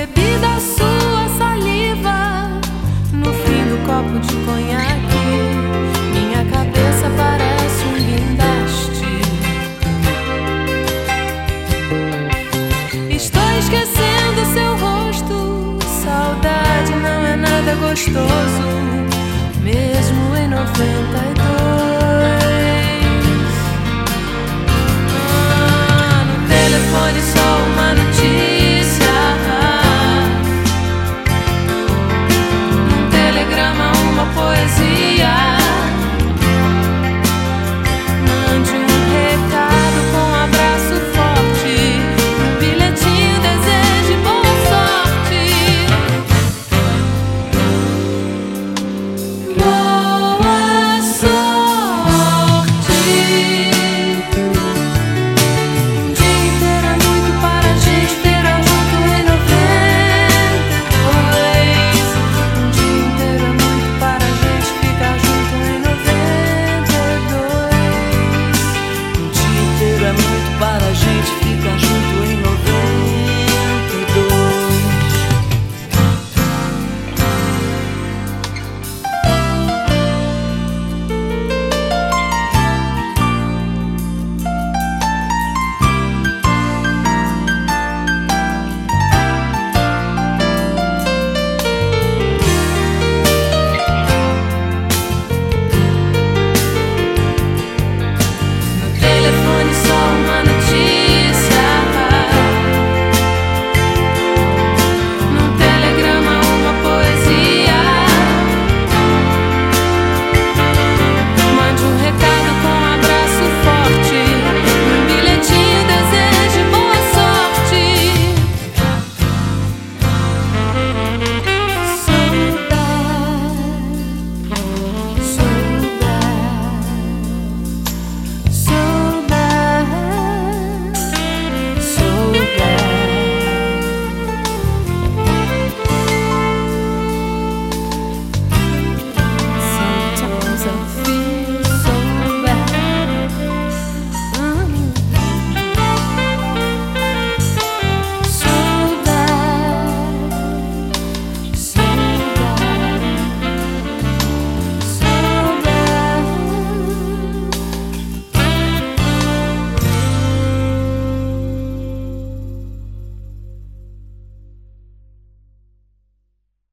Bebida sua saliva no fim do copo de conhaque. Minha cabeça parece um Lindaste. Estou esquecendo seu rosto. Saudade não é nada gostoso, mesmo em 90